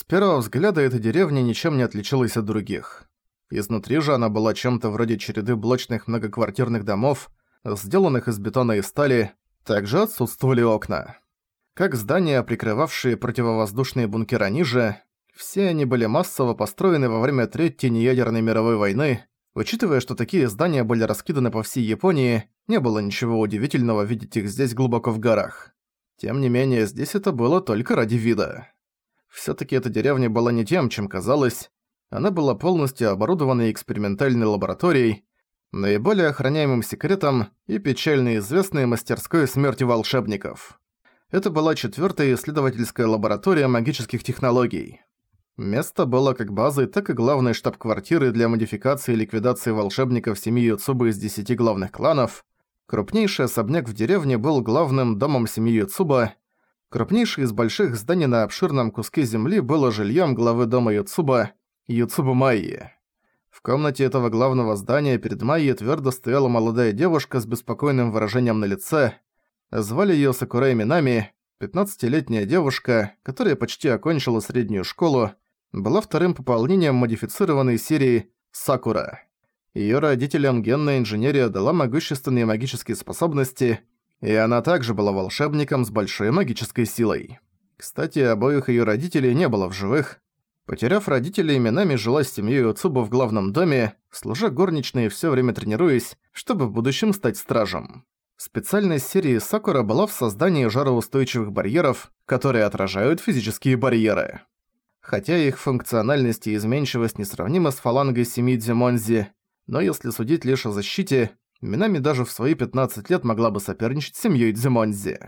С первого взгляда эта деревня ничем не отличалась от других. Изнутри же она была чем-то вроде череды блочных многоквартирных домов, сделанных из бетона и стали, также отсутствовали окна. Как здания, прикрывавшие противовоздушные бункера ниже, все они были массово построены во время Третьей неядерной мировой войны. Учитывая, что такие здания были раскиданы по всей Японии, не было ничего удивительного видеть их здесь глубоко в горах. Тем не менее, здесь это было только ради вида. Всё-таки эта деревня была не тем, чем казалось, она была полностью оборудованной экспериментальной лабораторией, наиболее охраняемым секретом и печально известной мастерской смерти волшебников. Это была четвертая исследовательская лаборатория магических технологий. Место было как базой, так и главной штаб-квартирой для модификации и ликвидации волшебников семьи Юцубы из десяти главных кланов. Крупнейший особняк в деревне был главным домом семьи Юцуба. Крупнейший из больших зданий на обширном куске земли было жильем главы дома Юцуба Юцубу Майи. В комнате этого главного здания перед Майей твердо стояла молодая девушка с беспокойным выражением на лице. Звали её Сакурай Минами, 15-летняя девушка, которая почти окончила среднюю школу, была вторым пополнением модифицированной серии «Сакура». Её родителям генная инженерия дала могущественные магические способности, и она также была волшебником с большой магической силой. Кстати, обоих её родителей не было в живых, Потеряв родителей, именами жила с семьей Уцуба в главном доме, служа горничной и всё время тренируясь, чтобы в будущем стать стражем. Специальность серии Сакура была в создании жароустойчивых барьеров, которые отражают физические барьеры. Хотя их функциональность и изменчивость несравнимы с фалангой семьи Дзимонзи, но если судить лишь о защите, Минами даже в свои 15 лет могла бы соперничать с семьей Дзимонзи.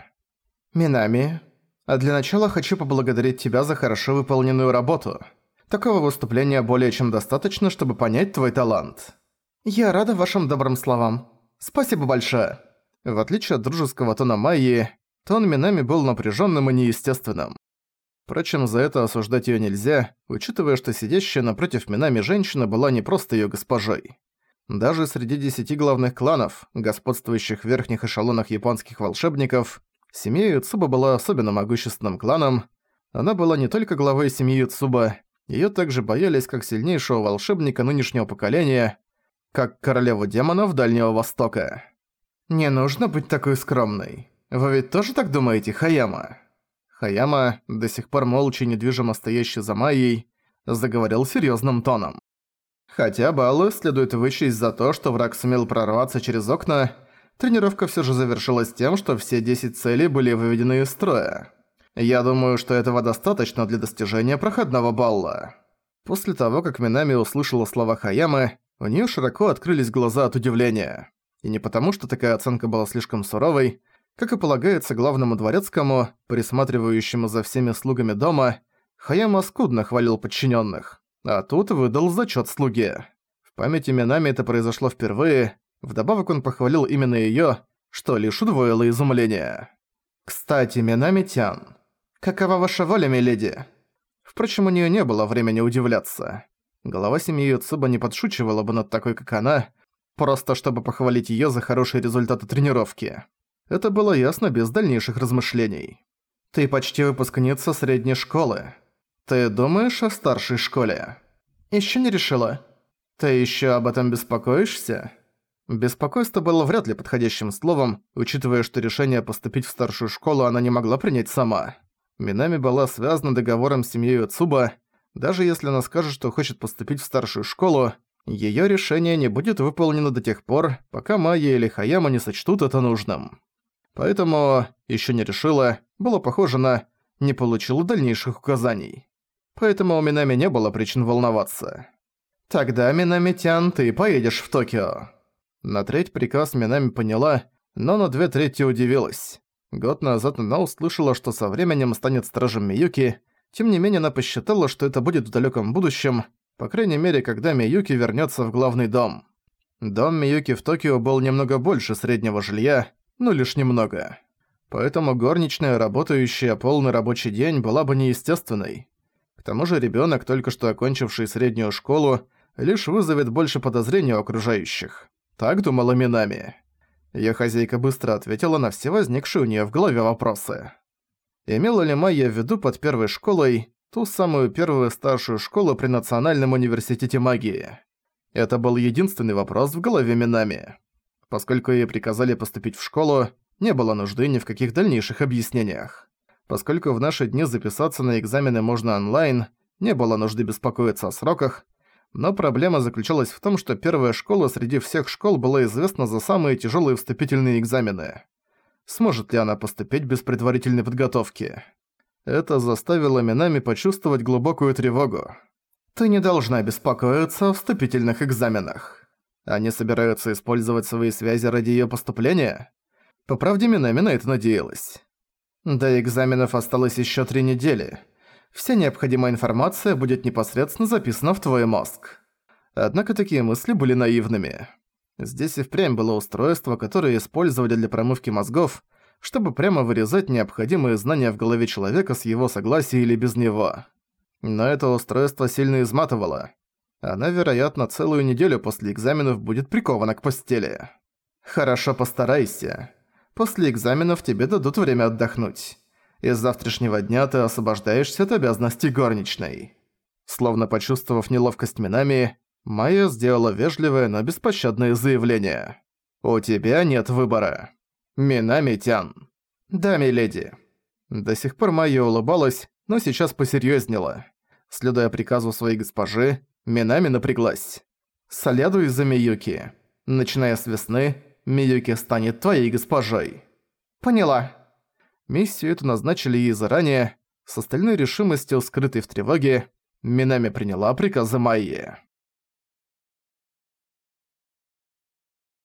«Минами, а для начала хочу поблагодарить тебя за хорошо выполненную работу. Такого выступления более чем достаточно, чтобы понять твой талант. Я рада вашим добрым словам. Спасибо большое. В отличие от дружеского тона Майи, тон Минами был напряженным и неестественным. Впрочем, за это осуждать ее нельзя, учитывая, что сидящая напротив Минами женщина была не просто ее госпожой. Даже среди десяти главных кланов, господствующих в верхних эшелонах японских волшебников, Семья Юцуба была особенно могущественным кланом. Она была не только главой семьи Юцуба, её также боялись как сильнейшего волшебника нынешнего поколения, как королеву демонов Дальнего Востока. «Не нужно быть такой скромной. Вы ведь тоже так думаете, Хаяма?» Хаяма, до сих пор молча и недвижимо стоящий за Майей, заговорил серьёзным тоном. Хотя баллы следует вычесть за то, что враг сумел прорваться через окна, тренировка все же завершилась тем, что все 10 целей были выведены из строя. Я думаю, что этого достаточно для достижения проходного балла. После того, как Минами услышала слова Хаямы, у нее широко открылись глаза от удивления. И не потому, что такая оценка была слишком суровой, как и полагается главному дворецкому, присматривающему за всеми слугами дома, Хаяма скудно хвалил подчиненных, а тут выдал зачет слуге. В памяти Минами это произошло впервые, Вдобавок он похвалил именно её, что лишь удвоило изумление. «Кстати, Минами-тян, какова ваша воля, миледи?» Впрочем, у неё не было времени удивляться. Голова семьи Юцуба не подшучивала бы над такой, как она, просто чтобы похвалить её за хорошие результаты тренировки. Это было ясно без дальнейших размышлений. «Ты почти выпускница средней школы. Ты думаешь о старшей школе?» «Ещё не решила. Ты ещё об этом беспокоишься?» Беспокойство было вряд ли подходящим словом, учитывая, что решение поступить в старшую школу она не могла принять сама. Минами была связана договором с семьей Цуба. Даже если она скажет, что хочет поступить в старшую школу, её решение не будет выполнено до тех пор, пока Майя или Хаяма не сочтут это нужным. Поэтому ещё не решила, было похоже на «не получила дальнейших указаний». Поэтому у Минами не было причин волноваться. «Тогда, Минами-тян, ты поедешь в Токио». На треть приказ Минами поняла, но на две трети удивилась. Год назад она услышала, что со временем станет стражем Миюки, тем не менее она посчитала, что это будет в далеком будущем, по крайней мере, когда Миюки вернется в главный дом. Дом Миюки в Токио был немного больше среднего жилья, но лишь немного. Поэтому горничная, работающая полный рабочий день, была бы неестественной. К тому же ребенок, только что окончивший среднюю школу, лишь вызовет больше подозрений у окружающих. Так думала Минами. Её хозяйка быстро ответила на все возникшие у неё в голове вопросы. Имела ли Майя в виду под первой школой Ту самую первую старшую школу при Национальном университете магии. Это был единственный вопрос в голове Минами. Поскольку ей приказали поступить в школу, не было нужды ни в каких дальнейших объяснениях. Поскольку в наши дни записаться на экзамены можно онлайн, не было нужды беспокоиться о сроках, но проблема заключалась в том, что первая школа среди всех школ была известна за самые тяжелые вступительные экзамены. Сможет ли она поступить без предварительной подготовки? Это заставило Минами почувствовать глубокую тревогу. «Ты не должна беспокоиться о вступительных экзаменах. Они собираются использовать свои связи ради её поступления?» По правде, Минами на это надеялась. До экзаменов осталось ещё три недели. Вся необходимая информация будет непосредственно записана в твой мозг. Однако такие мысли были наивными. Здесь и впрямь было устройство, которое использовали для промывки мозгов, чтобы прямо вырезать необходимые знания в голове человека с его согласия или без него. Но это устройство сильно изматывало. Она, вероятно, целую неделю после экзаменов будет прикована к постели. Хорошо постарайся. После экзаменов тебе дадут время отдохнуть. И с завтрашнего дня ты освобождаешься от обязанностей горничной. Словно почувствовав неловкость Минами, Майя сделала вежливое, но беспощадное заявление. «У тебя нет выбора». «Минами-тян». «Да, миледи». До сих пор Майя улыбалась, но сейчас посерьёзнела. Следуя приказу своей госпожи, Минами напряглась. «Следуй за Миюки. Начиная с весны, Миюки станет твоей госпожой». «Поняла». Миссию эту назначили ей заранее, с остальной решимостью, скрытой в тревоге, Минами приняла приказы Майи.